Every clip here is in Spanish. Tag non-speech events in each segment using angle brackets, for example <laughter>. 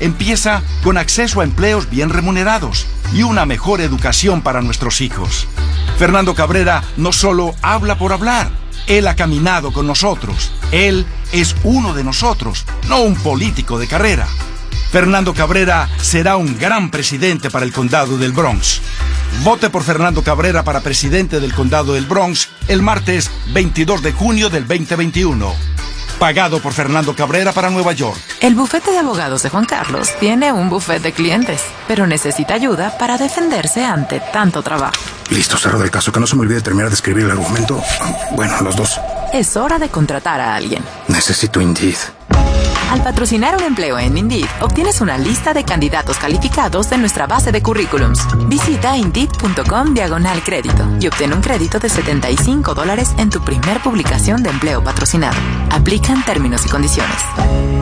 empieza con acceso a empleos bien remunerados y una mejor educación para nuestros hijos. Fernando Cabrera no solo habla por hablar, él ha caminado con nosotros. Él es uno de nosotros, no un político de carrera. Fernando Cabrera será un gran presidente para el condado del Bronx. Vote por Fernando Cabrera para presidente del condado del Bronx el martes 22 de junio del 2021. Pagado por Fernando Cabrera para Nueva York. El bufete de abogados de Juan Carlos tiene un bufete de clientes, pero necesita ayuda para defenderse ante tanto trabajo. Listo, cerro del caso. Que no se me olvide terminar de escribir el argumento. Bueno, los dos. Es hora de contratar a alguien. Necesito Indeed. Al patrocinar un empleo en Indeed, obtienes una lista de candidatos calificados de nuestra base de currículums. Visita Indeed.com diagonal crédito y obtén un crédito de 75 dólares en tu primer publicación de empleo patrocinado. Aplican términos y condiciones.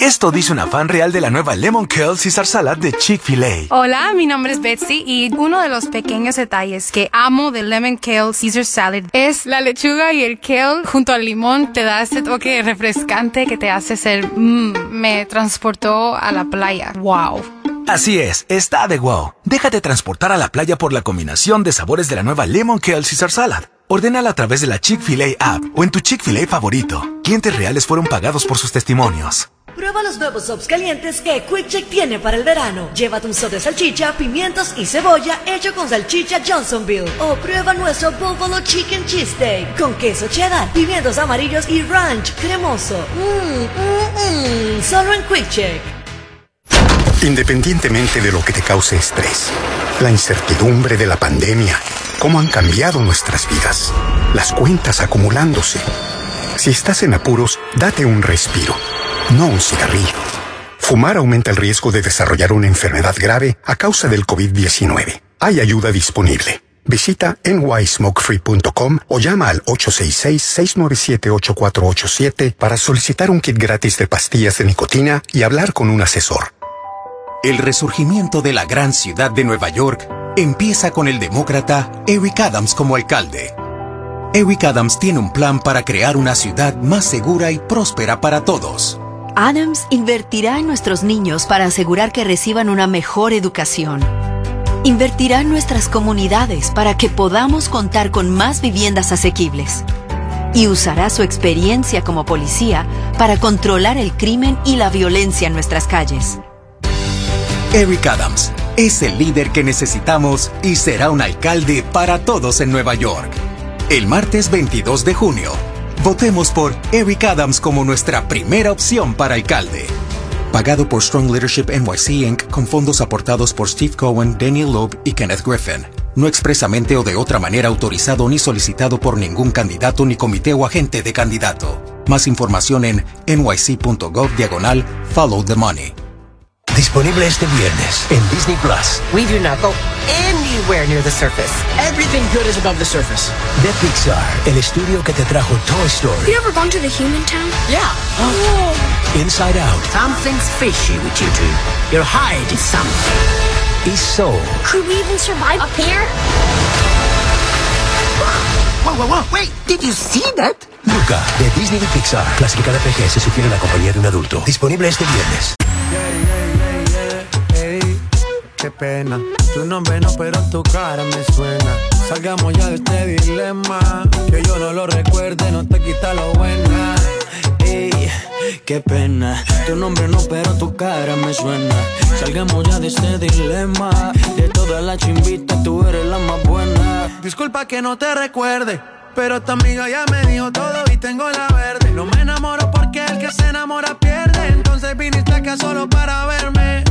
Esto dice una fan real de la nueva Lemon Curl Caesar Salad de Chick-fil-A. Hola, mi nombre es Betsy y uno de los pequeños detalles que amo del Lemon Kale Caesar Salad es la lechuga y el kale junto al limón te da ese toque refrescante que te hace ser mmm, me transportó a la playa. Wow. Así es, está de wow. Déjate transportar a la playa por la combinación de sabores de la nueva Lemon Kale Caesar Salad. Ordénala a través de la Chick-fil-A app o en tu Chick-fil-A favorito. Clientes reales fueron pagados por sus testimonios. Prueba los nuevos sops calientes que Quick Check tiene para el verano. Llévate un sop de salchicha, pimientos y cebolla hecho con salchicha Johnsonville. O prueba nuestro Buffalo Chicken Cheesesteak con queso cheddar, pimientos amarillos y ranch cremoso. Mmm, mmm, mmm. Solo en Quick Check. Independientemente de lo que te cause estrés, la incertidumbre de la pandemia, cómo han cambiado nuestras vidas, las cuentas acumulándose. Si estás en apuros, date un respiro no un cigarrillo. Fumar aumenta el riesgo de desarrollar una enfermedad grave a causa del COVID-19. Hay ayuda disponible. Visita nysmokefree.com o llama al 866-697-8487 para solicitar un kit gratis de pastillas de nicotina y hablar con un asesor. El resurgimiento de la gran ciudad de Nueva York empieza con el demócrata Eric Adams como alcalde. Eric Adams tiene un plan para crear una ciudad más segura y próspera para todos. Adams invertirá en nuestros niños para asegurar que reciban una mejor educación. Invertirá en nuestras comunidades para que podamos contar con más viviendas asequibles. Y usará su experiencia como policía para controlar el crimen y la violencia en nuestras calles. Eric Adams es el líder que necesitamos y será un alcalde para todos en Nueva York. El martes 22 de junio, Votemos por Eric Adams como nuestra primera opción para alcalde. Pagado por Strong Leadership NYC Inc. con fondos aportados por Steve Cohen, Daniel Loeb y Kenneth Griffin. No expresamente o de otra manera autorizado ni solicitado por ningún candidato ni comité o agente de candidato. Más información en nyc.gov diagonal Follow the Money. Disponible este viernes en Disney Plus. We do not go anywhere near the surface. Everything good is above the surface. De Pixar, el estudio que te trajo Toy Story. You ever gone to the human town? Yeah. Oh. Inside Out. Something's fishy with you two. You're hiding something. Y Soul. Could we even survive up here? Whoa, whoa, whoa, wait, did you see that? Luca, de Disney y Pixar. Clasificada PG, se sugiere la compañía de un adulto. Disponible este viernes. Qué pena. Tu nombre no, pero tu cara me suena. Salgamos ya de este dilema. Que yo no lo recuerde, no te quita lo buena. Ey, qué pena. Tu nombre no, pero tu cara me suena. Salgamos ya de este dilema. De todas las chimbitas, tú eres la más buena. Disculpa que no te recuerde. Pero tu amiga ya me dijo todo y tengo la verde. No me enamoro porque el que se enamora pierde. Entonces viniste acá solo para verme.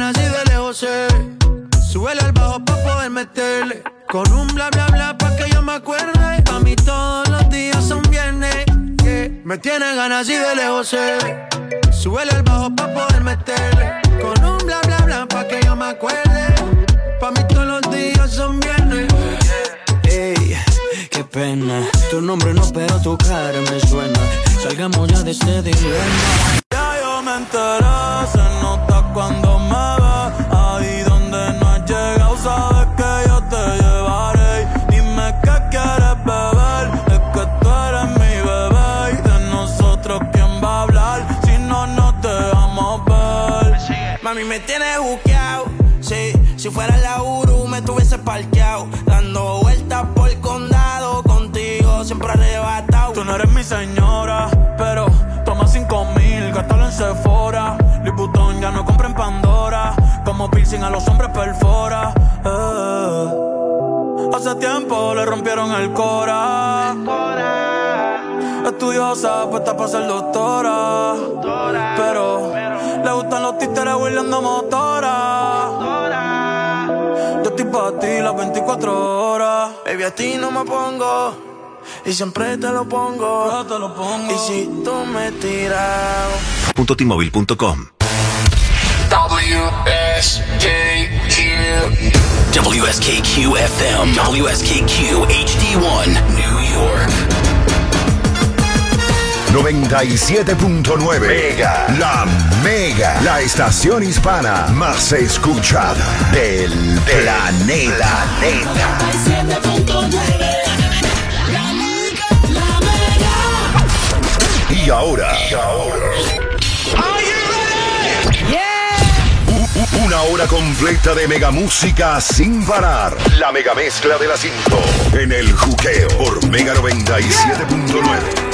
Ganas y de lejos sé. Al bajo pa' poder meterle. Con un bla bla bla pa' que yo me acuerde. Pa' mí todos los días son viernes. Me tiene ganas y de lejos sé. Súbele al bajo pa' poder meterle. Con un bla bla bla pa' que yo me acuerde. Pa' mí todos los días son viernes. Ey, qué pena. Tu nombre no, pero tu cara me suena. Salgamos ya de este dilema. Me enteré, se nota cuando me Sephora. Liputón ya no compra en Pandora. Como piercing a los hombres perfora. Eh. Hace tiempo le rompieron el cora. Estudiosa, puesta para ser doctora. Pero le gustan los títeres huirleando motora. Yo estoy para ti las 24 horas. Baby, a ti no me pongo. Y siempre te lo pongo. te lo pongo. Y si tú me tiras. T-Mobile.com. WSKQ. WSKQ FM. WSKQ HD1. New York. 97.9 Mega. La Mega. La estación hispana más escuchada del planeta. Y ahora. Y ahora. Una hora completa de mega música sin parar. La mega mezcla de las 5 en el juqueo por Mega 97.9.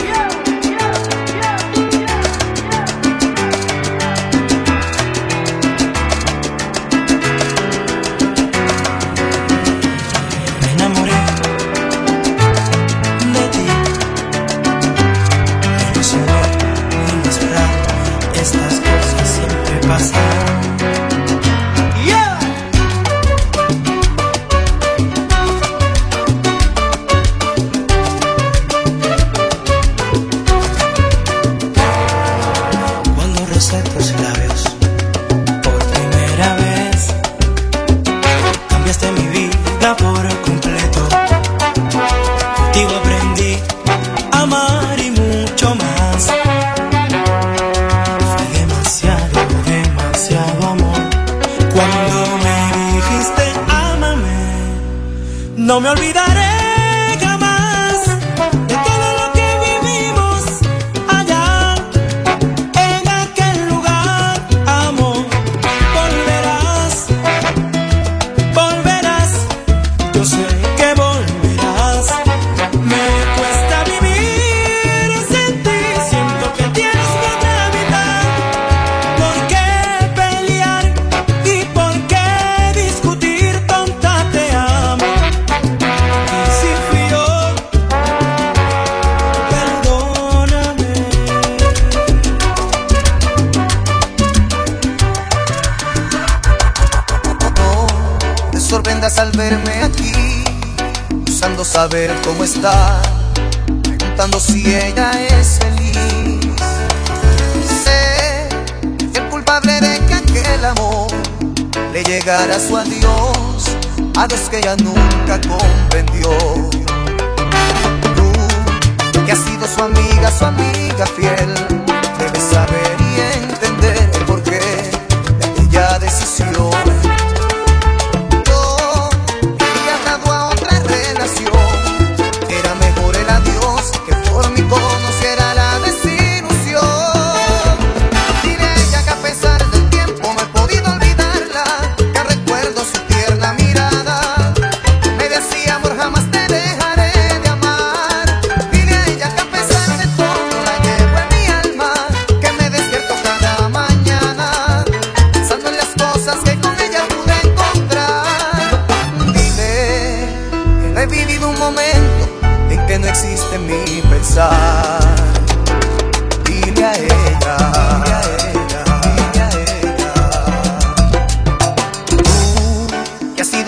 preguntando si ella es feliz. Sé que el culpable de que aquel amor le llegara a su adiós, adiós que ella nunca comprendió. Tú, que has sido su amiga, su amiga fiel, debes saber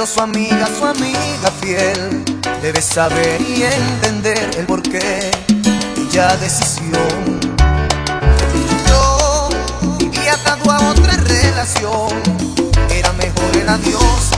su amiga, su amiga fiel, debes saber y entender el porqué de aquella decisión. Yo vivía atado a otra relación. Era mejor el adiós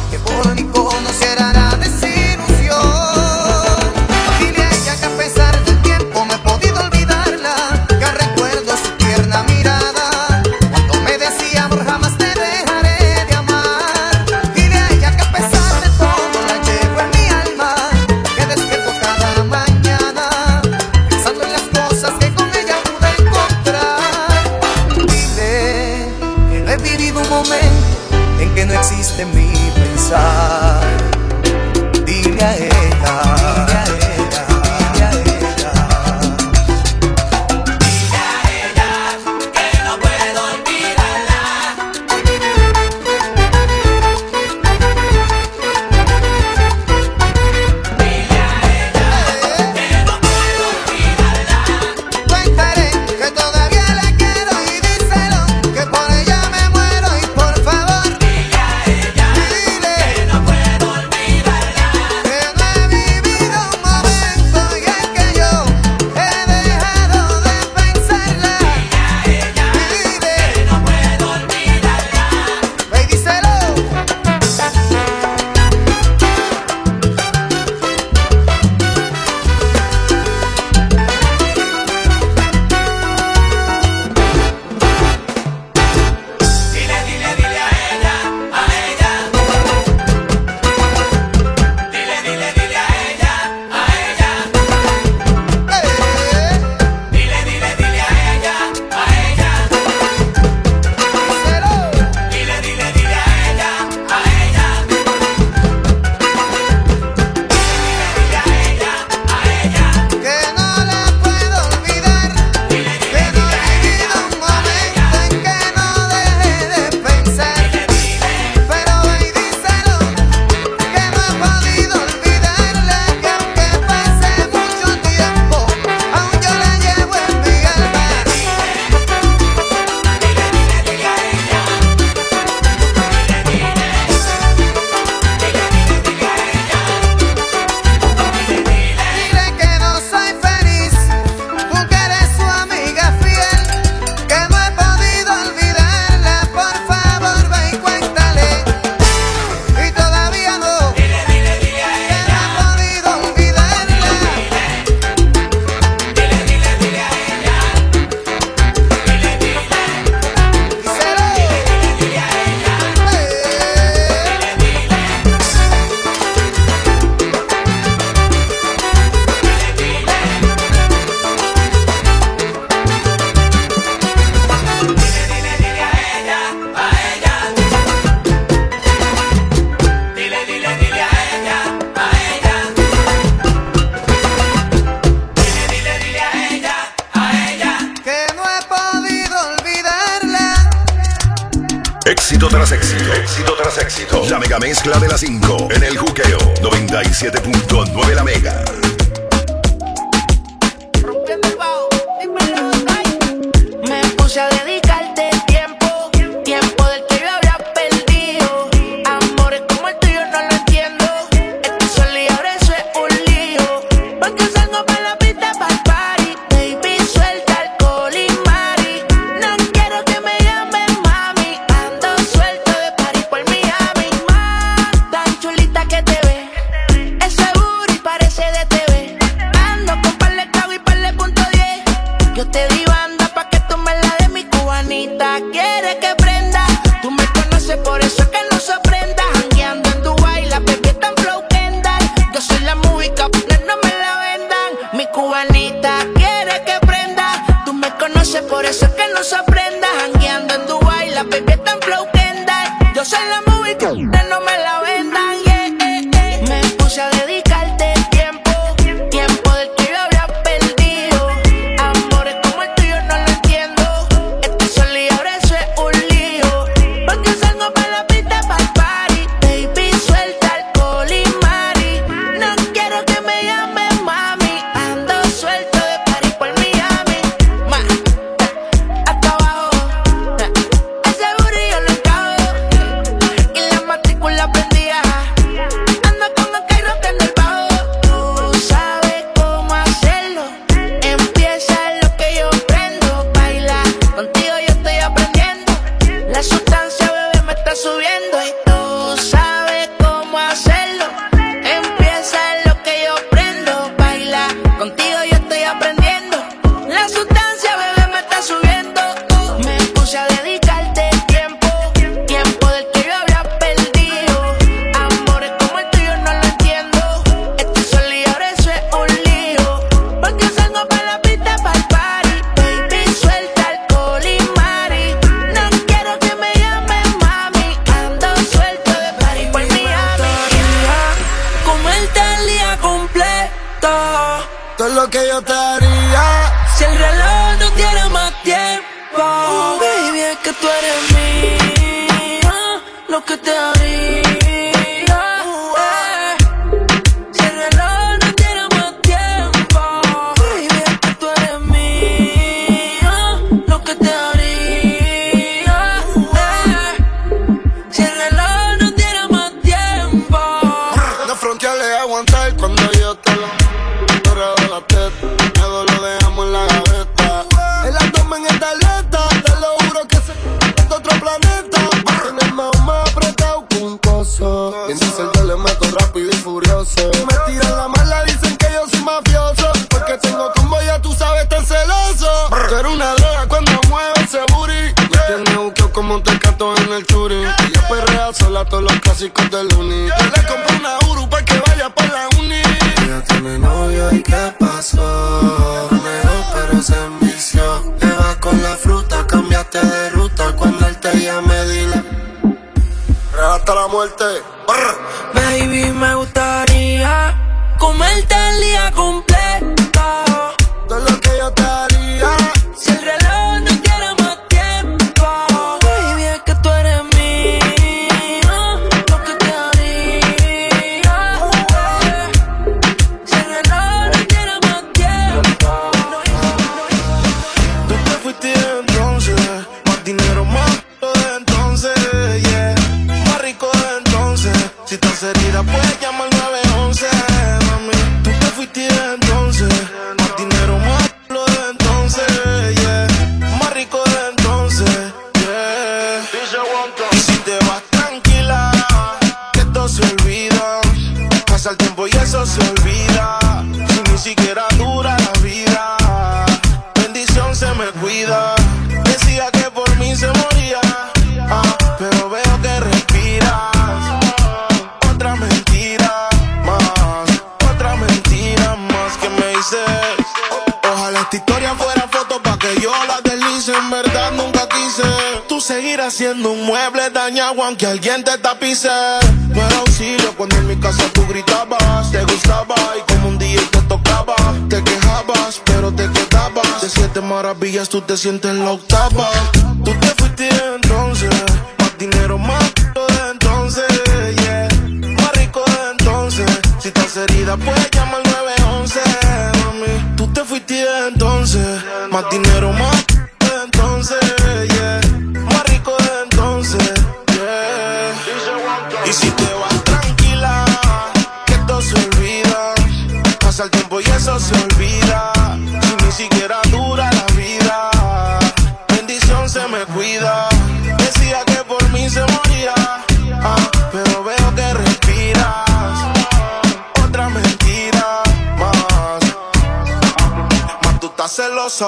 tú te sientes en la octava.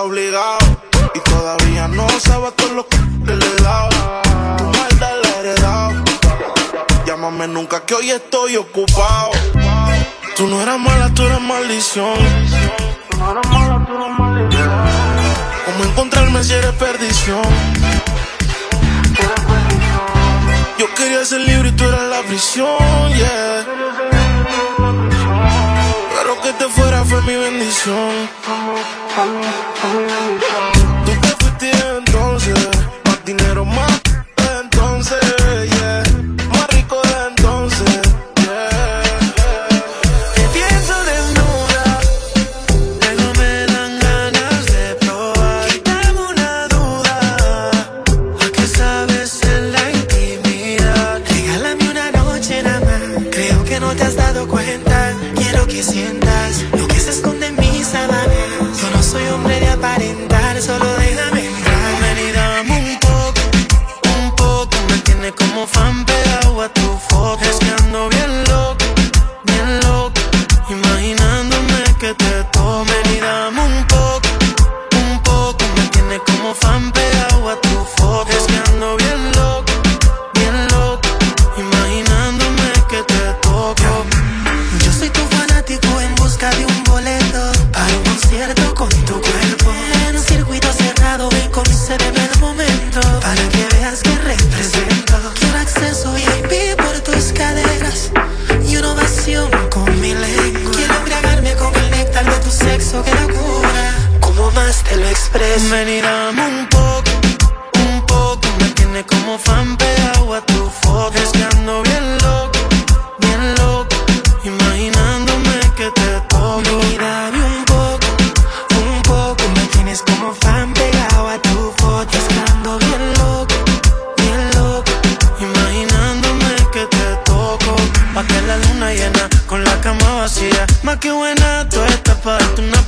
obligado. Y todavía no sabe todo lo que le he dado. Tu maldad la he heredado. Llámame nunca que hoy estoy ocupado. Tú no eras mala, tú eras maldición. Tú no eras mala, tú eras maldición. ¿Cómo encontrarme si eres perdición? Yo quería ser libre y tú eras la prisión, yeah. Pero que te fuera fue mi bendición. tell me, tell me.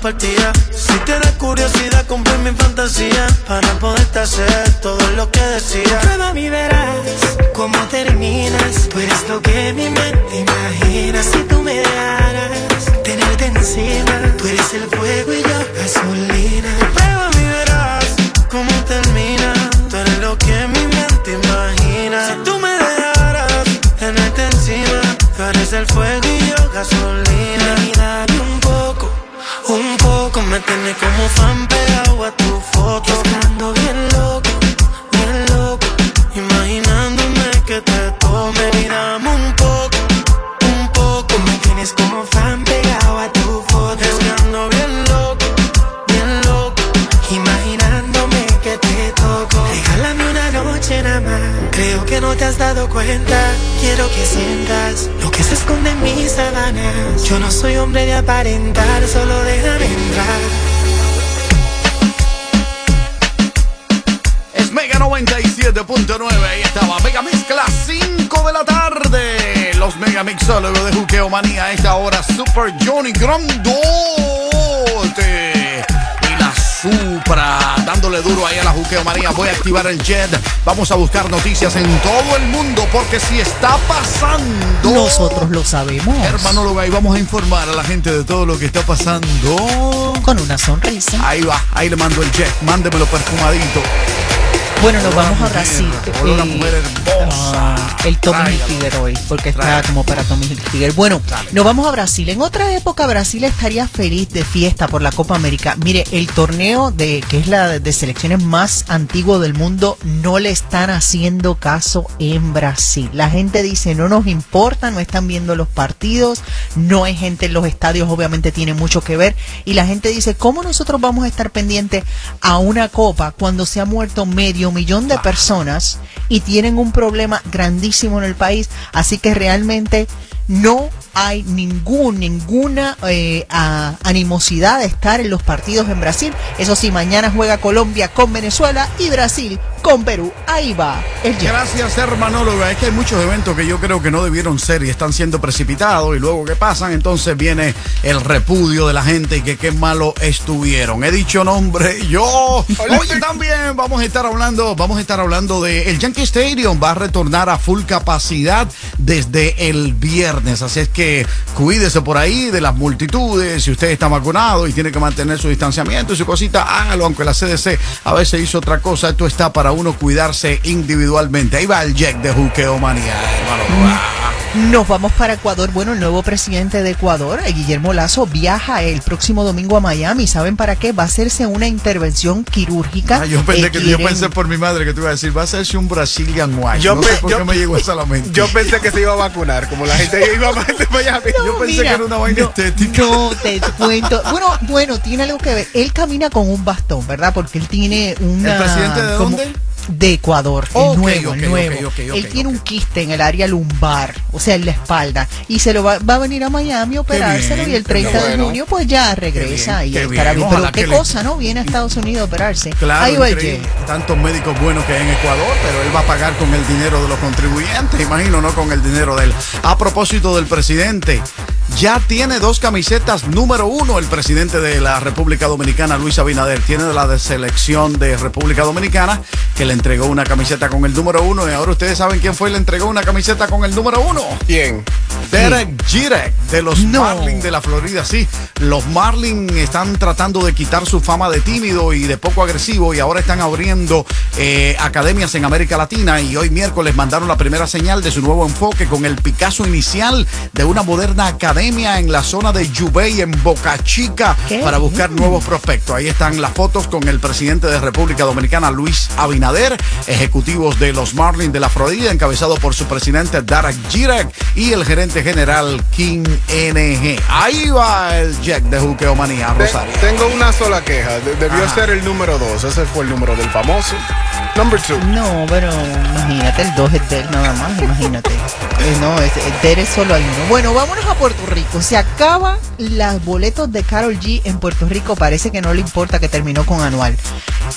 Partida. Si da curiosidad, compré mi fantasía. Para poderte hacer todo lo que decía. Prueba mi verás cómo terminas. Eres lo que mi mente imagina. Si duro ahí a la Juqueo Manía. Voy a activar el jet. Vamos a buscar noticias en todo el mundo. Porque si está pasando. Nosotros lo sabemos. Hermanóloga, ahí vamos a informar a la gente de todo lo que está pasando. Con una sonrisa. Ahí va, ahí le mando el jet. Mándemelo perfumadito. Bueno, nos vamos a Brasil. Una Eh, mujer hermosa. ah, el Tommy. Hilfiger hoy, porque está como para Tommy Hilfiger. Bueno, nos vamos a Brasil. En otra época Brasil estaría feliz de fiesta por la Copa América. Mire, el torneo de que es la de selecciones más antiguo del mundo no le están haciendo caso en Brasil. La gente dice, "No nos importa, no están viendo los partidos, no hay gente en los estadios, obviamente tiene mucho que ver." Y la gente dice, "¿Cómo nosotros vamos a estar pendientes a una copa cuando se ha muerto medio millón de personas y tienen un problema grandísimo en el país. Así que realmente no hay ningún, ninguna eh, a- animosidad de estar en los partidos en Brasil. Eso sí, mañana juega Colombia con Venezuela y Brasil con Perú. Ahí va el. Gracias, hermanóloga. Es que hay muchos eventos que yo creo que no debieron ser y están siendo precipitados y luego que pasan, entonces viene el repudio de la gente y que qué malo estuvieron. He dicho nombre yo. Oye, también vamos a estar hablando, vamos a estar hablando de el Yankee Stadium va a retornar a full capacidad desde el viernes, así es que cuídese por ahí de las multitudes. Si usted está vacunado y tiene que mantener su distanciamiento y su cosita, hágalo, aunque la CDC a veces hizo otra cosa. Esto está para uno cuidarse individualmente. Ahí va el Jack de Juqueo Manía, hermano. Nos vamos para Ecuador. Bueno, el nuevo presidente de Ecuador, Guillermo Lazo, viaja el próximo domingo a Miami. ¿Saben para qué? Va a hacerse una intervención quirúrgica. Ah, yo, pensé Eh, que, yo pensé por mi madre que te iba a decir, va a hacerse un Brazilian White. Yo no pe- sé por yo- qué me llegó esa la mente. Yo pensé que se iba a vacunar, como la gente iba a Miami. yo pensé mira, que era una vaina no, estética. No, te cuento. Bueno, bueno, tiene algo que ver. Él camina con un bastón, ¿verdad? Porque él tiene una. ¿El presidente de como- dónde? De Ecuador, el nuevo, el nuevo. él tiene un quiste en el área lumbar, o sea, en la espalda, y se lo va, va a venir a Miami a operárselo bien, y el qué 30 de junio pues ya regresa bien, y qué estará bien. Pero qué le- cosa, ¿no? Viene a Estados Unidos a operarse. Claro, Ahí va el tantos médicos buenos que hay en Ecuador, pero él va a pagar con el dinero de los contribuyentes, imagino, no con el dinero de él. A propósito del presidente, ya tiene dos camisetas número uno el presidente de la República Dominicana, Luis Abinader. Tiene la de selección de República Dominicana, que le entregó una camiseta con el número uno, y ahora ustedes saben quién fue y le entregó una camiseta con el número uno. ¿Quién? Derek Jeter de los Marlins de la Florida. Sí, los Marlins están tratando de quitar su fama de tímido y de poco agresivo y ahora están abriendo eh, academias en América Latina y hoy miércoles mandaron la primera señal de su nuevo enfoque con el Picasso inicial de una moderna academia en la zona de Yubey, en Boca Chica, ¿Qué? para buscar nuevos prospectos. Ahí están las fotos con el presidente de República Dominicana, Luis Abinader, ejecutivos de los Marlins de la Florida, encabezado por su presidente Darek Jirek y el gerente general King NG. Ahí va el Jack de Juqueo Manía, Te- Rosario. tengo una sola queja. De- debió Ajá. ser el número dos. Ese fue el número del famoso. Number two. No, pero imagínate, el 2 es de él nada más, imagínate. Eh, no, es, el de él es solo hay uno. Bueno, vámonos a Puerto Rico. Se acaban los boletos de Carol G en Puerto Rico. Parece que no le importa que terminó con anual.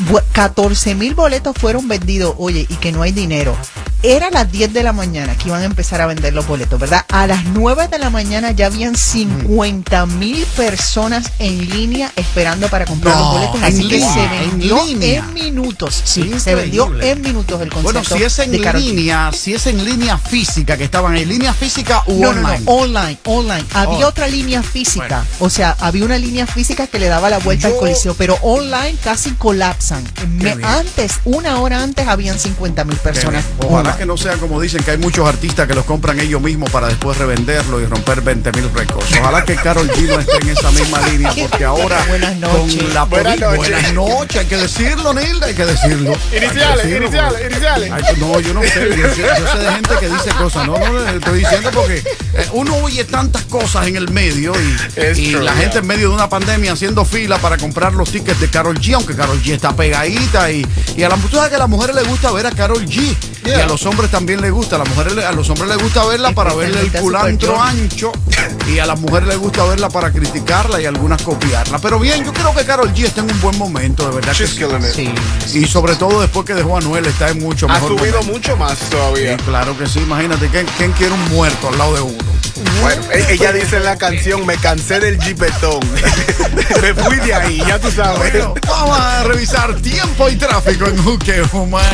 Bu- 14 mil boletos fueron vendidos, oye, y que no hay dinero. Era las 10 de la mañana que iban a empezar a vender los boletos, ¿verdad? A las 9 de la mañana ya habían 50 mil personas en línea esperando para comprar No, los boletos. Así que se línea, en vendió en minutos. Sí, se vendió en minutos el concierto. Bueno, si es en línea, si es en línea física, que estaban en línea física u no, online. online, online. Había Oh. otra línea física. Bueno. O sea, había una línea física que le daba la vuelta Yo- al coliseo, pero online casi colapsan. Me- antes, una hora antes, habían 50 mil personas. Ojalá online. que no sea como dicen que hay muchos artistas que los compran ellos mismos para después revenderlo y romper 20 mil récords. Ojalá que Carol G no esté en esa misma línea <laughs> porque ahora Buenas noches. con la Buenas noches. buenas noches, hay que decirlo, Nilda, hay que decirlo. Que Iniciales, decirlo, iniciales, porque- iniciales. No, yo no sé, yo sé, yo sé de gente que dice cosas, no, no, estoy diciendo porque eh, uno oye tantas cosas en el medio y, Es y true, la yeah. gente en medio de una pandemia haciendo fila para comprar los tickets de Carol G, aunque Carol G está pegadita y, y a tú sabes que a las mujeres les gusta ver a Carol G y a los hombres también les gusta, a las mujeres a los hombres les gusta verla para verle el culantro ancho y a las mujeres les gusta verla para criticarla y algunas copiarla. Pero bien, yo creo que Carol G está en un buen momento, de verdad. que She's sí. it. Sí. Y sobre todo después que dejó a Anuel está en mucho Ha mejor subido momento. mucho más Sí, todavía. claro que sí, imagínate, ¿quién, quién quiere un muerto al lado de uno? Bueno, e- ella dice en la canción, me cansé del jipetón. <laughs> me fui de ahí, ya tú sabes. Bueno, vamos a revisar tiempo y tráfico en Juqueo Manía.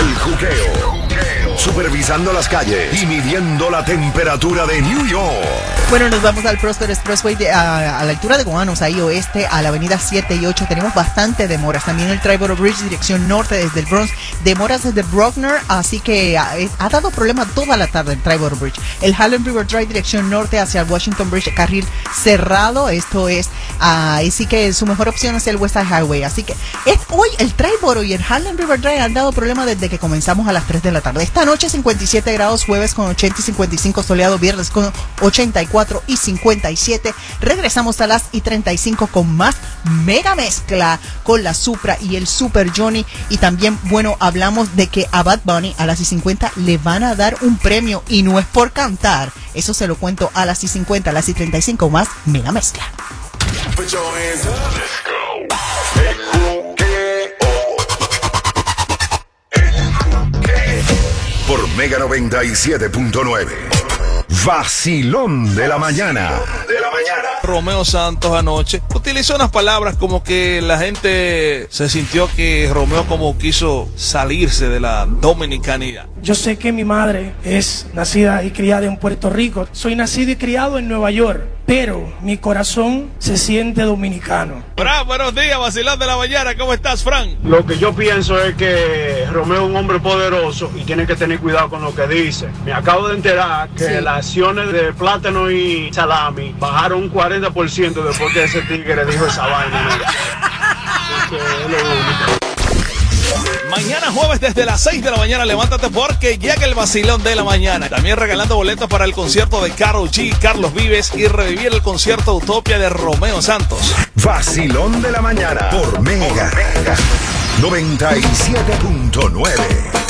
El juqueo. Who cares? Supervisando las calles y midiendo la temperatura de New York. Bueno, nos vamos al Prosper Expressway de- a, la altura de Guanos, ahí oeste, a la avenida 7 y 8. Tenemos bastante demoras. También el Triborough Bridge, dirección norte desde el Bronx. Demoras desde Bruckner, así que ha, es- ha dado problema toda la tarde el Triborough Bridge. El Harlem River Drive, dirección norte hacia el Washington Bridge, carril cerrado. Esto es, ah, así que su mejor opción es el West Side Highway. Así que es, hoy el Triborough y el Harlem River Drive han dado problema desde que comenzamos a las 3 de la tarde. Esta noche 57 grados, jueves con 80 y 55 soleado, viernes con 84 y 57. Regresamos a las y 35 con más mega mezcla con la Supra y el Super Johnny. Y también, bueno, hablamos de que a Bad Bunny a las y 50 le van a dar un premio y no es por cantar. Eso se lo cuento a las y 50, a las y 35 más mega mezcla. Up. Mega 97.9. Vacilón de la mañana. De la mañana. Romeo Santos anoche utilizó unas palabras como que la gente se sintió que Romeo como quiso salirse de la dominicanidad. Yo sé que mi madre es nacida y criada en Puerto Rico. Soy nacido y criado en Nueva York, pero mi corazón se siente dominicano. Fran, buenos días, vacilón de la mañana, ¿cómo estás, Fran? Lo que yo pienso es que Romeo es un hombre poderoso y tiene que tener cuidado con lo que dice. Me acabo de enterar que Sí. las acciones de plátano y salami bajaron un 40% después que ese tigre dijo esa vaina. <laughs> Mañana jueves desde las 6 de la mañana, levántate porque llega el vacilón de la mañana. También regalando boletos para el concierto de Karol G, Carlos Vives y revivir el concierto Utopia de Romeo Santos. Vacilón de la mañana. Por Mega. 97.9.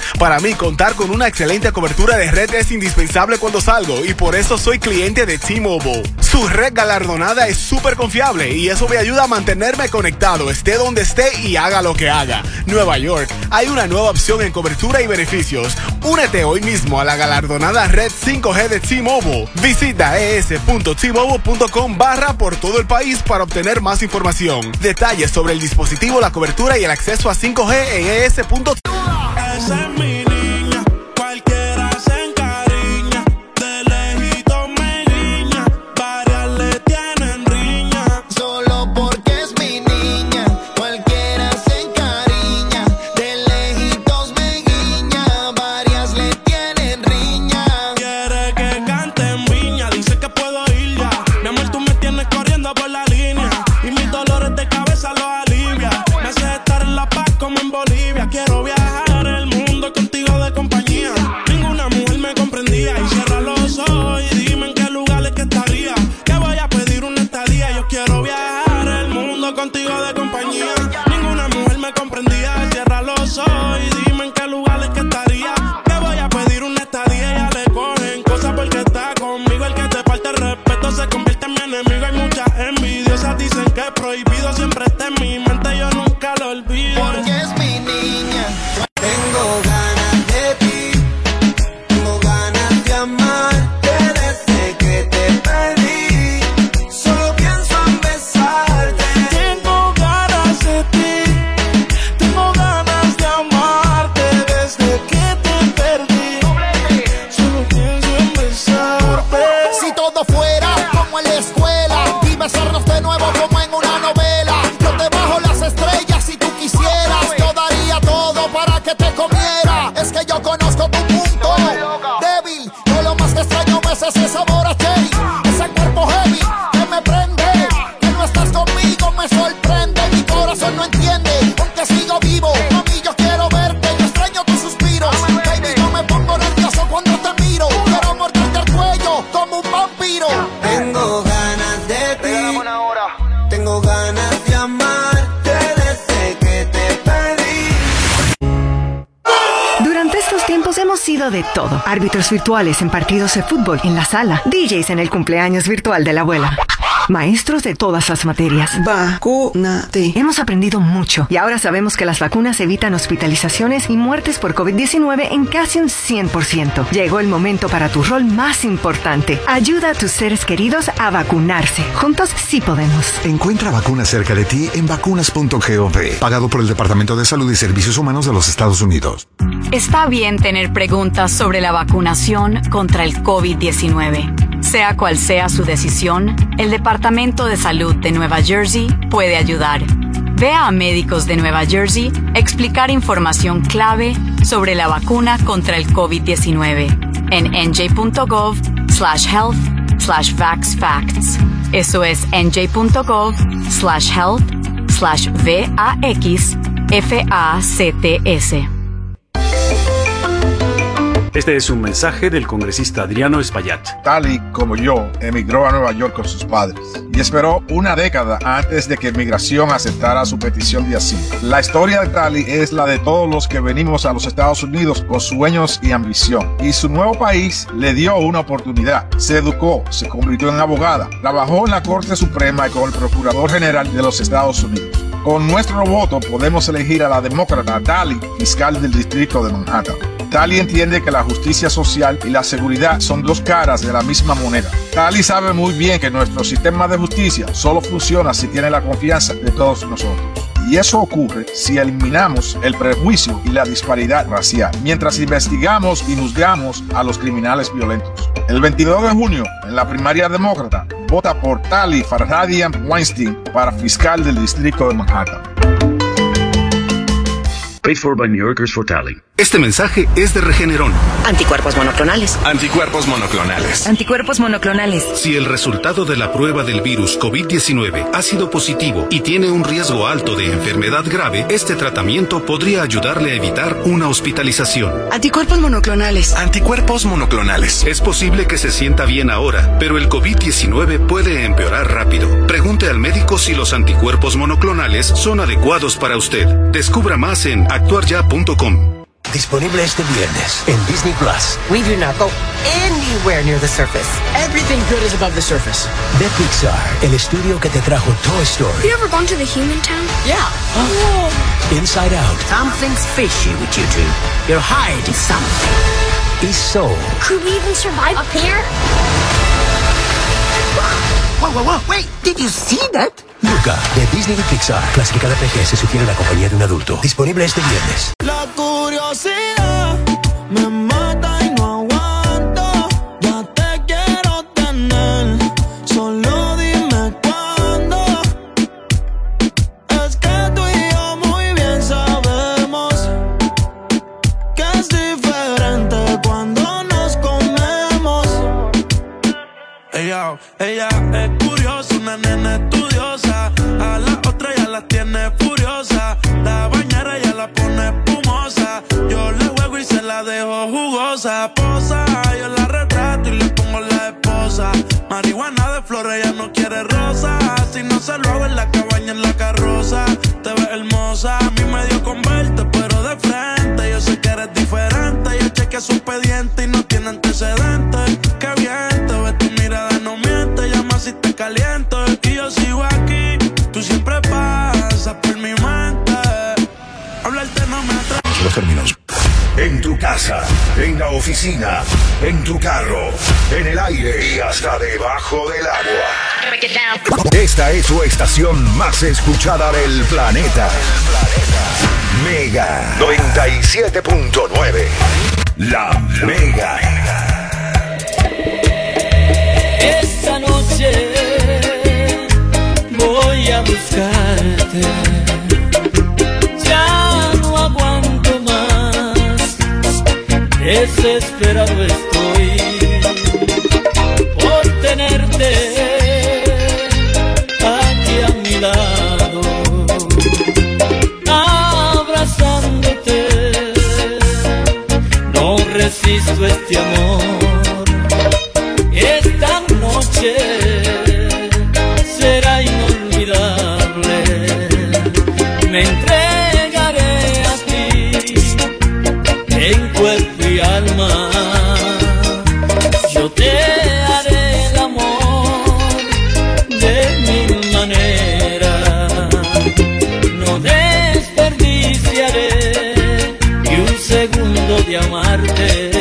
Para mí, contar con una excelente cobertura de red es indispensable cuando salgo y por eso soy cliente de T-Mobile. Su red galardonada es súper confiable y eso me ayuda a mantenerme conectado, esté donde esté y haga lo que haga. Nueva York, hay una nueva opción en cobertura y beneficios. Únete hoy mismo a la galardonada red 5G de T-Mobile. Visita es.tmobile.com barra por todo el país para obtener más información. Detalles sobre el dispositivo, la cobertura y el acceso a 5G en es.tmobile. Esa es mi extraño es Árbitros virtuales en partidos de fútbol en la sala. DJs en el cumpleaños virtual de la abuela. Maestros de todas las materias. Vacúnate. Hemos aprendido mucho y ahora sabemos que las vacunas evitan hospitalizaciones y muertes por COVID-19 en casi un 100%. Llegó el momento para tu rol más importante. Ayuda a tus seres queridos a vacunarse. Juntos sí podemos. Encuentra vacunas cerca de ti en vacunas.gov, pagado por el Departamento de Salud y Servicios Humanos de los Estados Unidos. Está bien tener preguntas sobre la vacunación contra el COVID-19. Sea cual sea su decisión, el Departamento de Salud de Nueva Jersey puede ayudar. Vea a médicos de Nueva Jersey explicar información clave sobre la vacuna contra el COVID-19 en nj.gov slash health slash vax facts. Eso es nj.gov slash health slash VAX FACTS. Este es un mensaje del congresista Adriano Espaillat. Tal y como yo, emigró a Nueva York con sus padres y esperó una década antes de que migración aceptara su petición de asilo. La historia de Tali es la de todos los que venimos a los Estados Unidos con sueños y ambición. Y su nuevo país le dio una oportunidad. Se educó, se convirtió en abogada, trabajó en la Corte Suprema y con el Procurador General de los Estados Unidos. Con nuestro voto podemos elegir a la demócrata Tali, fiscal del distrito de Manhattan. Tali entiende que la justicia social y la seguridad son dos caras de la misma moneda. Tali sabe muy bien que nuestro sistema de justicia solo funciona si tiene la confianza de todos nosotros. Y eso ocurre si eliminamos el prejuicio y la disparidad racial, mientras investigamos y juzgamos a los criminales violentos. El 22 de junio, en la primaria demócrata, vota por Tali Farhadian Weinstein para fiscal del distrito de Manhattan. Paid for by New Yorkers for Tally. Este mensaje es de Regeneron. Anticuerpos monoclonales. Anticuerpos monoclonales. Anticuerpos monoclonales. Si el resultado de la prueba del virus COVID-19 ha sido positivo y tiene un riesgo alto de enfermedad grave, este tratamiento podría ayudarle a evitar una hospitalización. Anticuerpos monoclonales. Anticuerpos monoclonales. Es posible que se sienta bien ahora, pero el COVID-19 puede empeorar rápido. Pregunte al médico si los anticuerpos monoclonales son adecuados para usted. Descubra más en actuarya.com. Disponible este viernes en Disney Plus. We do not go anywhere near the surface. Everything good is above the surface. De Pixar, el estudio que te trajo Toy Story. You ever gone to the human town? Yeah. Inside Out. Something's fishy with you two. You're hiding something. Is Soul. Could we even survive up here? <gasps> Whoa, whoa, whoa. Wait, did you see that? Luca, de Disney y Pixar. Clasificada PG, se sugiere la compañía de un adulto. Disponible este viernes. La curiosidad Ella, es curiosa, una nena estudiosa. A la otra ya la tiene furiosa. La bañera ya la pone espumosa. Yo le juego y se la dejo jugosa. Posa, yo la retrato y le pongo la esposa. Marihuana de flores, ella no quiere rosa. Si no se lo hago en la cabaña, en la carroza. Te ves hermosa, a mí me dio con verte, pero de frente. Yo sé que eres diferente. Yo chequeé su expediente y no tiene antecedentes. Los términos. En tu casa, en la oficina, en tu carro, en el aire y hasta debajo del agua. Esta es tu estación más escuchada del planeta. Mega 97.9. La Mega. Esta noche voy a buscarte. Desesperado estoy por tenerte aquí a mi lado. Abrazándote. No resisto este amor. Amarte.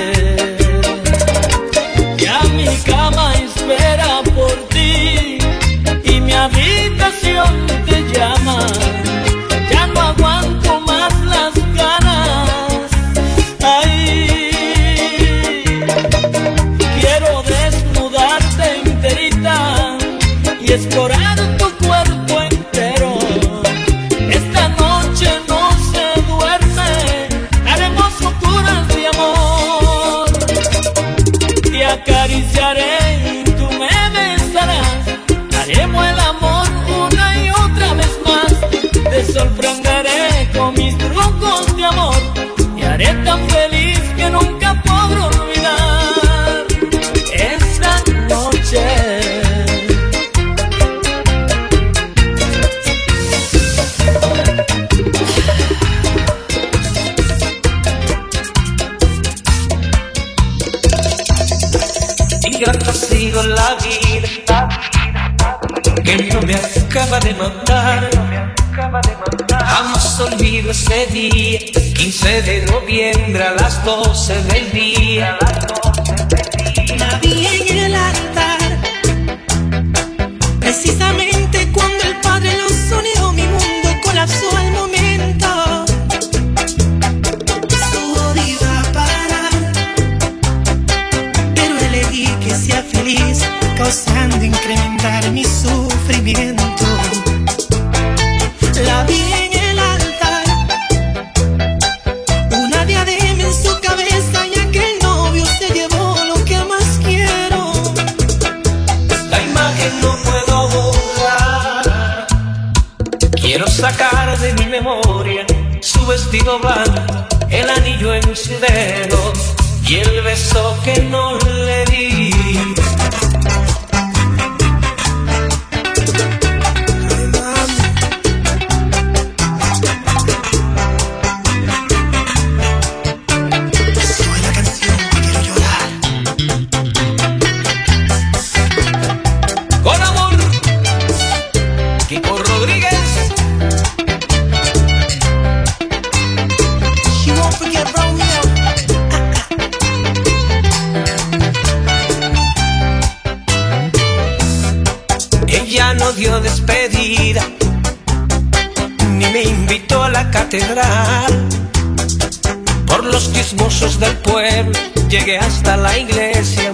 Ya mi cama espera por ti y mi habitación te llama. El anillo en su dedo y el beso que no le di. Por los chismosos del pueblo llegué hasta la iglesia,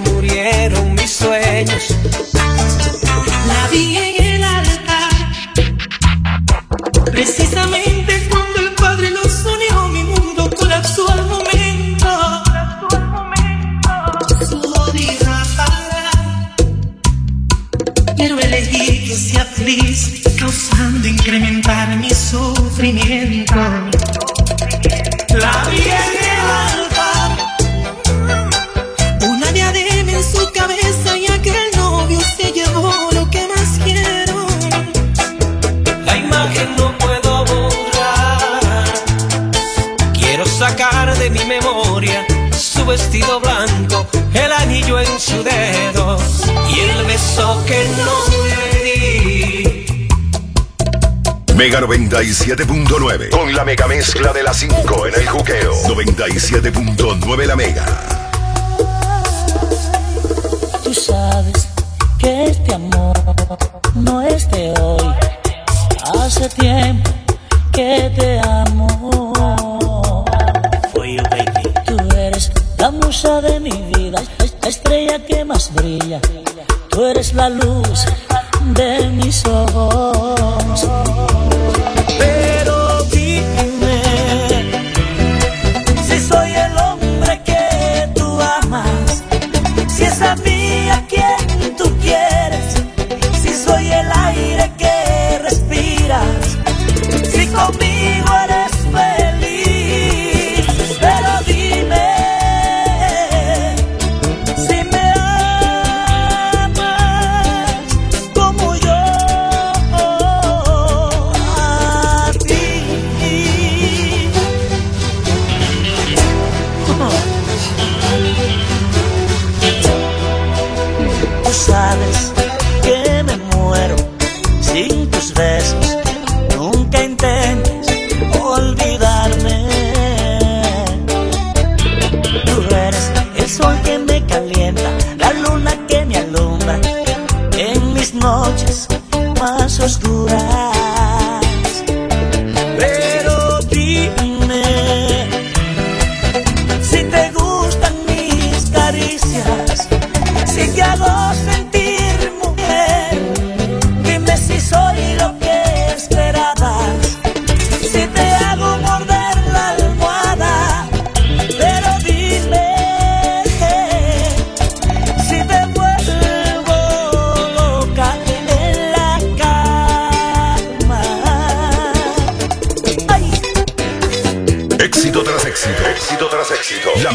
beso que no le di. Mega 97.9 con la mega mezcla de las 5 en el juqueo. 97.9 la mega. Tú sabes que este amor no es de hoy. Hace tiempo que te amo. Baby. Tú eres la musa de mi vida, la estrella que más brilla. Tú eres la luz de mis ojos.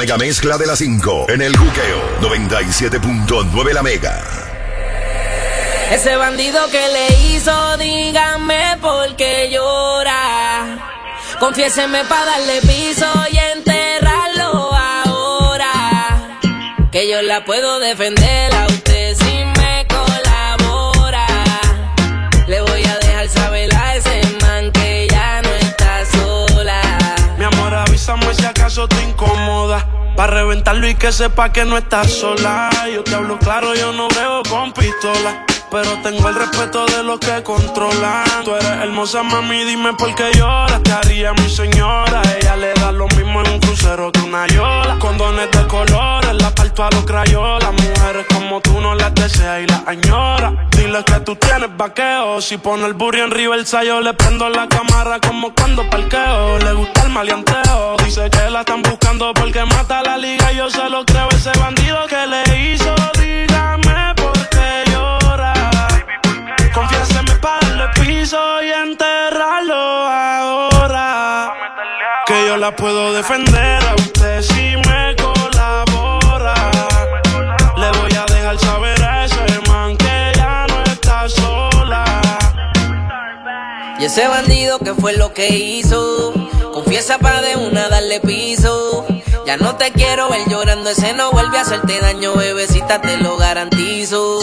Mega mezcla de las 5 en el juqueo. 97.9 la mega. Ese bandido que le hizo, dígame por qué llora. Confiéseme para darle piso y enterrarlo ahora. Que yo la puedo defender a usted si me colabora. Le voy a dejar saber a ese man que ya no está sola. Mi amor, avísame si acaso te incomoda. Pa' reventarlo y que sepa que no estás sola. Yo te hablo claro, yo no veo con pistola. Pero tengo el respeto de los que controlan. Tú eres hermosa, mami, dime por qué lloras. Te haría mi señora. Ella le da lo mismo en un crucero que una yola. Condones de colores, la parto a los crayolas. Como tú no las deseas y las añora. Dile que tú tienes vaqueo. Si pone el burro en Riverside, yo le prendo la cámara como cuando parqueo. Le gusta el maleanteo. Dice que la están buscando porque mata la liga. Yo se lo creo, ese bandido que le hizo. Dígame por qué llora. Confiéseme para darle piso y enterrarlo ahora. Que yo la puedo defender a usted si me Y ese bandido que fue lo que hizo, confiesa pa' de una darle piso. Ya no te quiero ver llorando, ese no vuelve a hacerte daño, bebecita, te lo garantizo.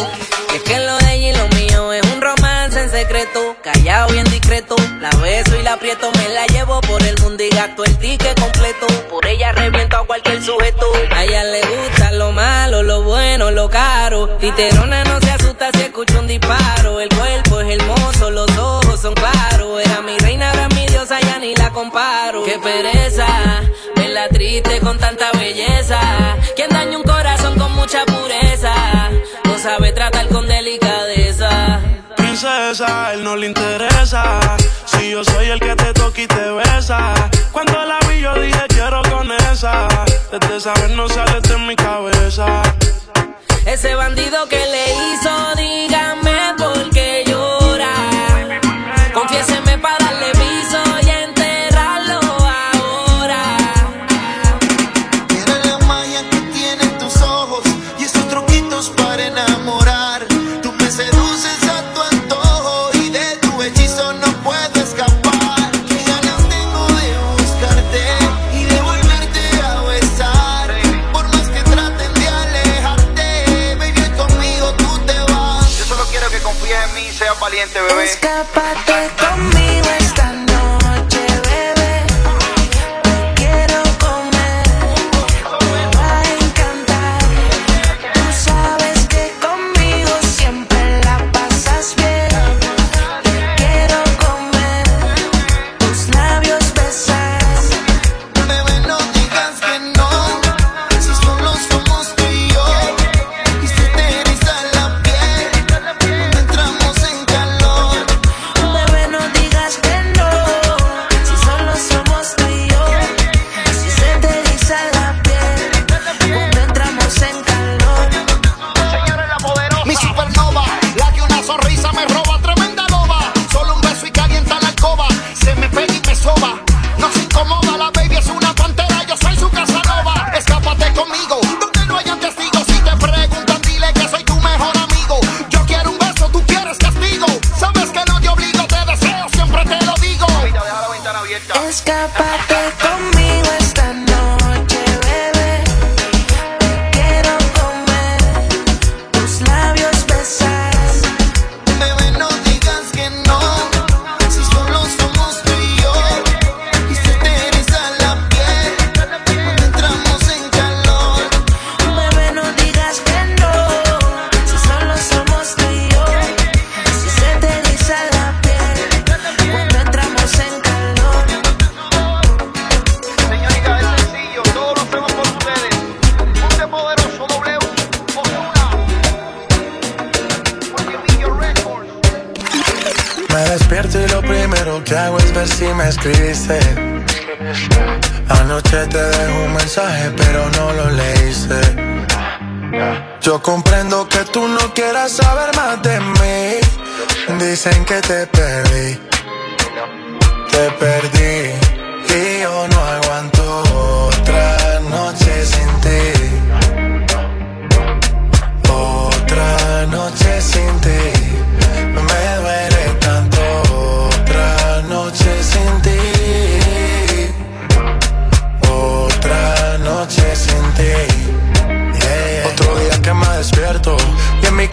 Y es que lo de ella y lo mío es un romance en secreto, callado y en discreto. La beso y la aprieto, me la llevo por el mundo y gasto el ticket completo. Por ella reviento a cualquier sujeto. A ella le gusta lo malo, lo bueno, lo caro. Titerona no se asusta si escucha un disparo. El cuerpo es hermoso, la comparo. Qué pereza, verla triste con tanta belleza. Quien daña un corazón con mucha pureza, no sabe tratar con delicadeza. Princesa, él no le interesa. Si yo soy el que te toca y te besa. Cuando la vi, yo dije quiero con esa. Desde saber no sale de mi cabeza. Ese bandido que le hizo, dígame por qué. Confiéseme para darle piso y enterrarlo ahora. Mira la magia que tienen tus ojos y esos truquitos para enamorar. Tú me seduces a tu antojo y de tu hechizo no puedo escapar. Qué ganas tengo de buscarte y de volverte a besar. Por más que traten de alejarte, baby, hoy conmigo tú te vas. Yo solo quiero que confíes en mí y seas valiente, bebé. Escápate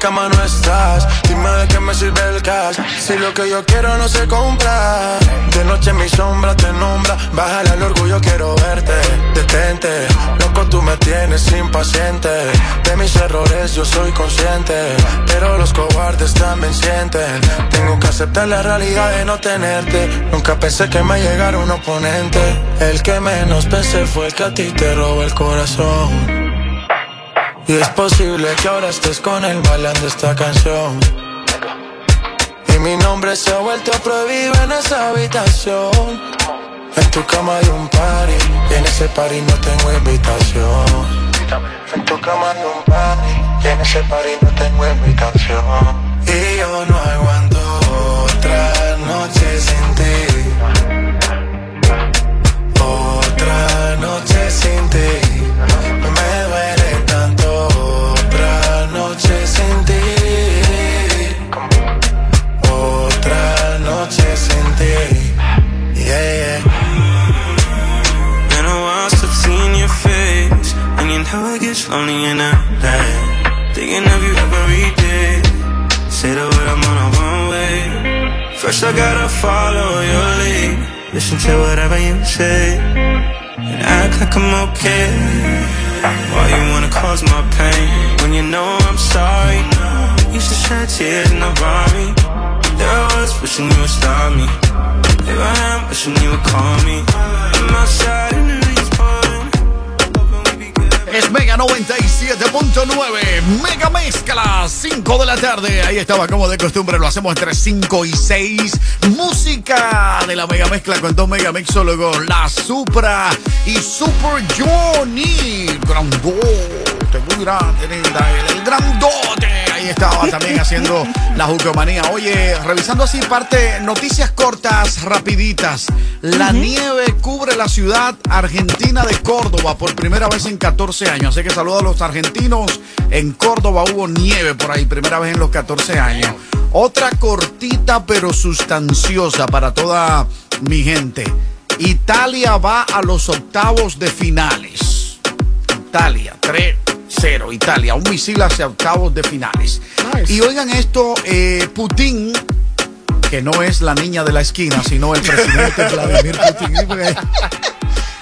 cama estás. Dime de qué me sirve el cash si lo que yo quiero no se compra. De noche mi sombra te nombra. Bájale al orgullo, quiero verte. Detente, loco, tú me tienes impaciente. De mis errores yo soy consciente. Pero los cobardes también sienten. Tengo que aceptar la realidad de no tenerte. Nunca pensé que me llegara un oponente. El que menos pensé fue el que a ti te robó el corazón. Y es posible que ahora estés con él bailando esta canción. Y mi nombre se ha vuelto prohibido en esa habitación. En tu cama hay un party, y en ese party no tengo invitación. En tu cama hay un party, y en ese party no tengo invitación. Y yo no aguanto otra noche sin ti. Otra noche sin ti. You know it gets lonely in the night Thinking of you every day. Say the word, I'm on a one way First I gotta follow your lead. Listen to whatever you say. And act like I'm okay. Why you wanna cause my pain? When you know I'm sorry. Used to shed tears and avoid me There I was wishing you would stop me. If I am, but you never call me. I'm outside in the it's. Es Mega 97.9, Mega Mezcla, 5 de la tarde. Ahí estaba, como de costumbre, lo hacemos entre 5 y 6. Música de la Mega Mezcla con dos Mega Mixólogos, la Supra y Super Johnny. Grandote, muy grande, el grandote. Ahí estaba también haciendo la jucomanía. Oye, revisando así parte, noticias cortas, rapiditas. La nieve cubre la ciudad argentina de Córdoba por primera vez en 14 años. Así que saludo a los argentinos. En Córdoba hubo nieve por ahí, primera vez en los 14 años. Otra cortita pero sustanciosa para toda mi gente. Italia va a los octavos de finales. Italia, 3-0. Italia, un misil hacia octavos de finales. Y oigan esto, eh, Putin, que no es la niña de la esquina, sino el presidente <laughs> Vladimir Putin. Porque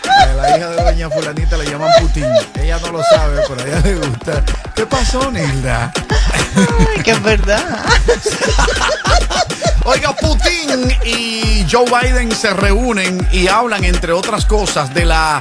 A la hija de doña fulanita le llaman Putin. Ella no lo sabe, pero a ella le gusta. ¿Qué pasó, Nilda? Ay, que es verdad. <laughs> Oiga, Putin y Joe Biden se reúnen y hablan, entre otras cosas, de la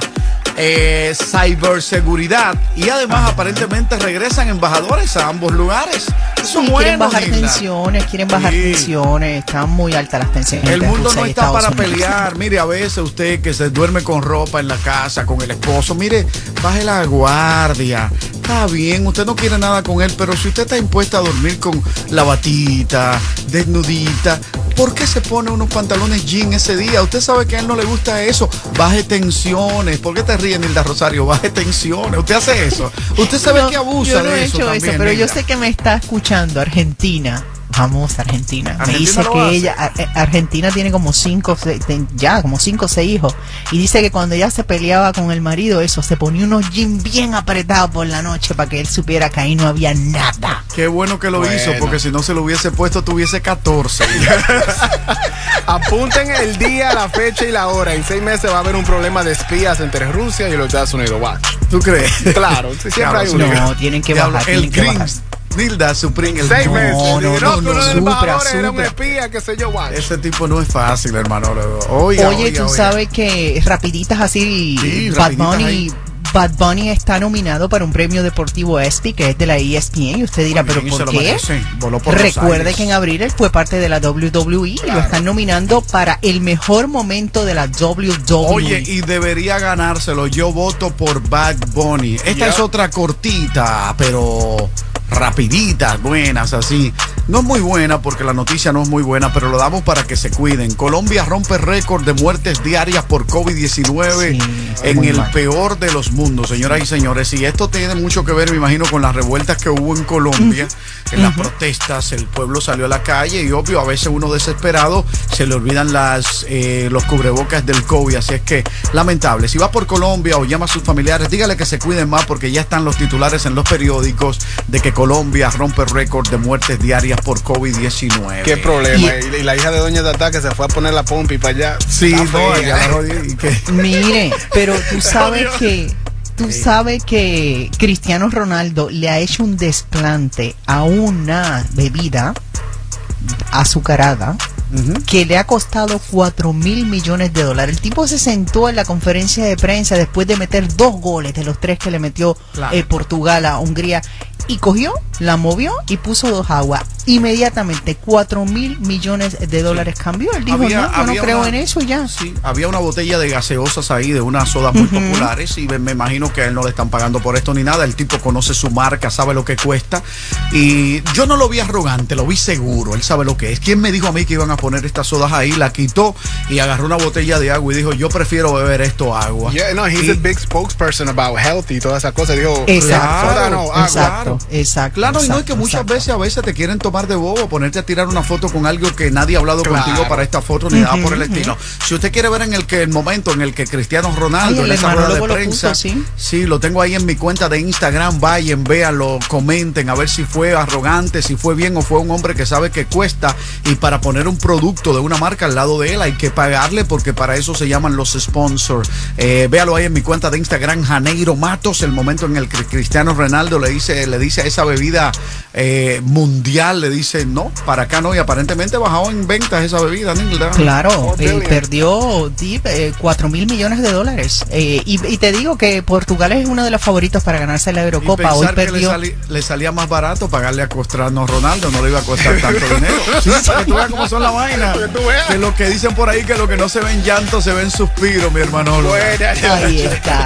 eh, ciberseguridad y además aparentemente regresan embajadores a ambos lugares. Eso Sí, es quieren bajar tensiones, quieren bajar Sí. tensiones, están muy altas las tensiones. El mundo Rusia no está para Unidos. pelear. Mire, a veces usted que se duerme con ropa en la casa, con el esposo, mire, baje la guardia. Está bien, usted no quiere nada con él, pero si usted está impuesta a dormir con la batita, desnudita, ¿por qué se pone unos pantalones jean ese día? Usted sabe que a él no le gusta eso. Baje tensiones. ¿Por qué te ríes, Nilda Rosario? Baje tensiones. Usted hace eso. Usted sabe No, que abusa yo no de he eso hecho también, eso, pero yo sé que me está escuchando Argentina. Vamos, Argentina. Me Argentina dice lo que hace. ella, Ar- eh, Argentina tiene como cinco, se- ten- ya, como cinco o seis hijos. Y dice que cuando ella se peleaba con el marido, eso, se ponía unos jeans bien apretados por la noche para que él supiera que ahí no había nada. Qué bueno que lo Bueno. hizo, porque si no se lo hubiese puesto, tuviese 14. <laughs> Apunten el día, la fecha y la hora. En seis meses va a haber un problema de espías entre Rusia y los Estados Unidos. Watch. ¿Tú crees? Claro, <laughs> siempre hay uno. No, tienen que bajar. el tienen que bajar. Nilda Supreme. El Seis no, meses. No, No, no, no, no. embajadores era un supra. espía, qué sé yo, watch. Ese tipo no es fácil, hermano. Oiga, Oye, oiga, tú oiga. sabes que rapiditas así, Sí, Bad rapiditas Bunny, ahí. Bad Bunny está nominado para un premio deportivo ESPY, que es de la ESPN, y usted dirá, bien, ¿pero por qué? por Recuerde que en abril él fue parte de la WWE y lo están nominando para el mejor momento de la WWE. Oye, y debería ganárselo. Yo voto por Bad Bunny. Esta es otra cortita, pero rapidita, buenas, así. No es muy buena porque la noticia no es muy buena, pero lo damos para que se cuiden. Colombia rompe récord de muertes diarias por COVID-19 en el mal. peor de los mundos, señoras y señores. Y esto tiene mucho que ver, me imagino, con las revueltas que hubo en Colombia, en las protestas. El pueblo salió a la calle y, obvio, a veces uno desesperado se le olvidan las eh, los cubrebocas del COVID. Así es que, lamentable. Si va por Colombia o llama a sus familiares, dígale que se cuiden más porque ya están los titulares en los periódicos de que Colombia rompe récord de muertes diarias por COVID-19. Qué problema. Y, y la hija de Doña Tata que se fue a poner la pompi para allá. Sí, no, y que- Mire, pero tú <laughs> sabes que tú sabes que Cristiano Ronaldo le ha hecho un desplante a una bebida azucarada que le ha costado 4 mil millones de dólares. El tipo se sentó en la conferencia de prensa después de meter dos goles de los tres que le metió Claro. eh, Portugal a Hungría y cogió, la movió y puso dos aguas. Inmediatamente 4 mil millones de dólares cambió. Él dijo, Había- no, yo no creo una- en eso y ya. Sí, había una botella de gaseosas ahí, de unas sodas muy populares, y me, me imagino que a él no le están pagando por esto ni nada. El tipo conoce su marca, sabe lo que cuesta. Y yo no lo vi arrogante, lo vi seguro. Él sabe lo que es. ¿Quién me dijo a mí que iban a poner estas sodas ahí? La quitó y agarró una botella de agua y dijo, yo prefiero beber esto agua. Yeah, no, he's Y- a big spokesperson about health y todas esas cosas. Dijo, Exacto, soda no, agua. exacto, exacto. Claro, y no es que muchas exacto. veces a veces te quieren tomar de bobo, ponerte a tirar una foto con algo que nadie ha hablado Claro. contigo para esta foto ni nada por el estilo. Si usted quiere ver en el que el momento en el que Cristiano Ronaldo Ay, en el esa rueda de prensa, puso, ¿sí? sí, lo tengo ahí en mi cuenta de Instagram, vayan, véanlo, comenten a ver si fue arrogante, si fue bien o fue un hombre que sabe que cuesta y para poner un producto de una marca al lado de él hay que pagarle porque para eso se llaman los sponsors. Eh, véalo ahí en mi cuenta de Instagram, Janeiro Matos, el momento en el que Cristiano Ronaldo le dice, le dice a esa bebida eh, mundial le dice no, para acá no, y aparentemente bajó en ventas esa bebida, Nilda. Claro, Oh, eh, perdió Deep eh, 4 mil millones de dólares. Eh, y, y te digo que Portugal es uno de los favoritos para ganarse la Y Eurocopa. Hoy pensar que le, perdió. sali- le salía más barato pagarle a Costrano Ronaldo, no le iba a costar tanto <laughs> dinero. Sí, para que tú veas cómo son las vainas. Que lo que dicen por ahí, que lo que no se ve en llanto, se ve en suspiro, mi hermano. Ahí está.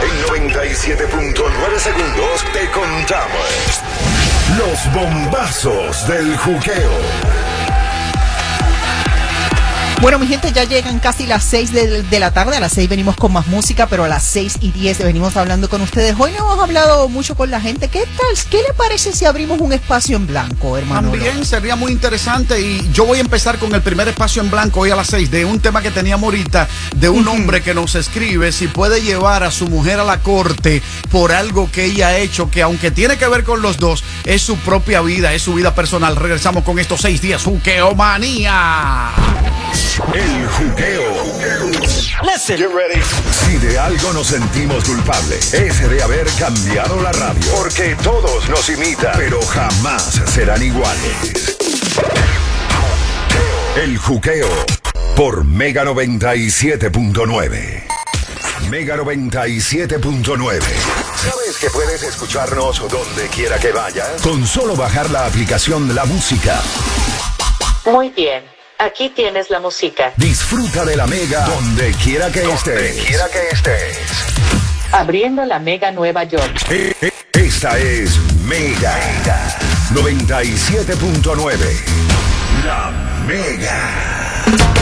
En 97.9 segundos te contamos los bombazos del juqueo. Bueno, mi gente, ya llegan casi las 6 de, de la tarde. A las 6 venimos con más música, pero a las 6 y 10 venimos hablando con ustedes. Hoy no hemos hablado mucho con la gente. ¿Qué tal? ¿Qué le parece si abrimos un espacio en blanco, hermano? También sería muy interesante y yo voy a empezar con el primer espacio en blanco hoy a las 6 de un tema que teníamos ahorita de un hombre que nos escribe si puede llevar a su mujer a la corte por algo que ella ha hecho que aunque tiene que ver con los dos es su propia vida, es su vida personal. Regresamos con estos seis días, Juqueo Manía. El juqueo. Listen. Get ready. Si de algo nos sentimos culpables, es de haber cambiado la radio. Porque todos nos imitan, pero jamás serán iguales. El juqueo por Mega 97.9. Mega 97.9. ¿Sabes que puedes escucharnos donde quiera que vayas? Con solo bajar la aplicación de la música. Muy bien, aquí tienes la música. Disfruta de la Mega donde quiera que estés. quiera que estés. Abriendo la Mega Nueva York. Eh, eh, Esta es Mega 97.9. La Mega.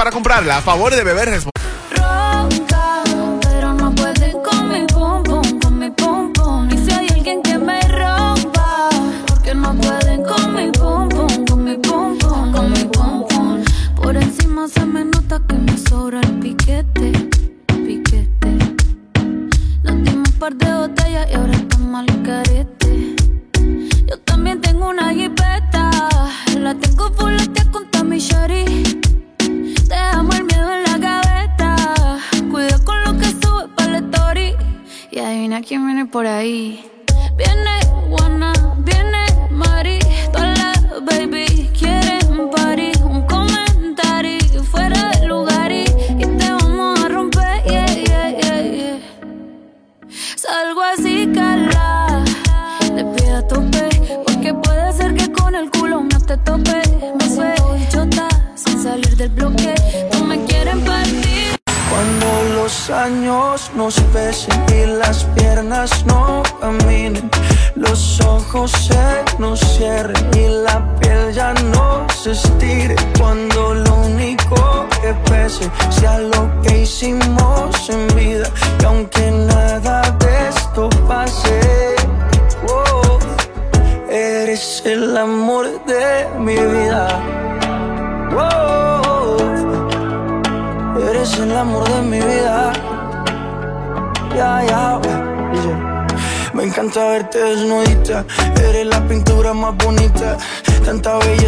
comprarla. A favor de beber responsablemente. Ronca, pero no puede con por ahí.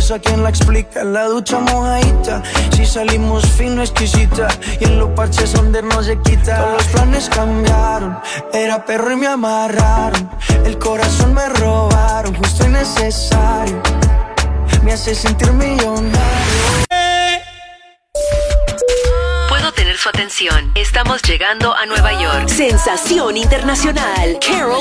Belleza, ¿quién la explica? En la ducha mojadita. Si salimos fino, exquisita. Y en los parches donde no se quita. Todos los planes cambiaron. Era perro y me amarraron. El corazón me robaron. Justo y necesario. Me hace sentir millonario. Puedo tener su atención. Estamos llegando a Nueva York. Sensación internacional. Carol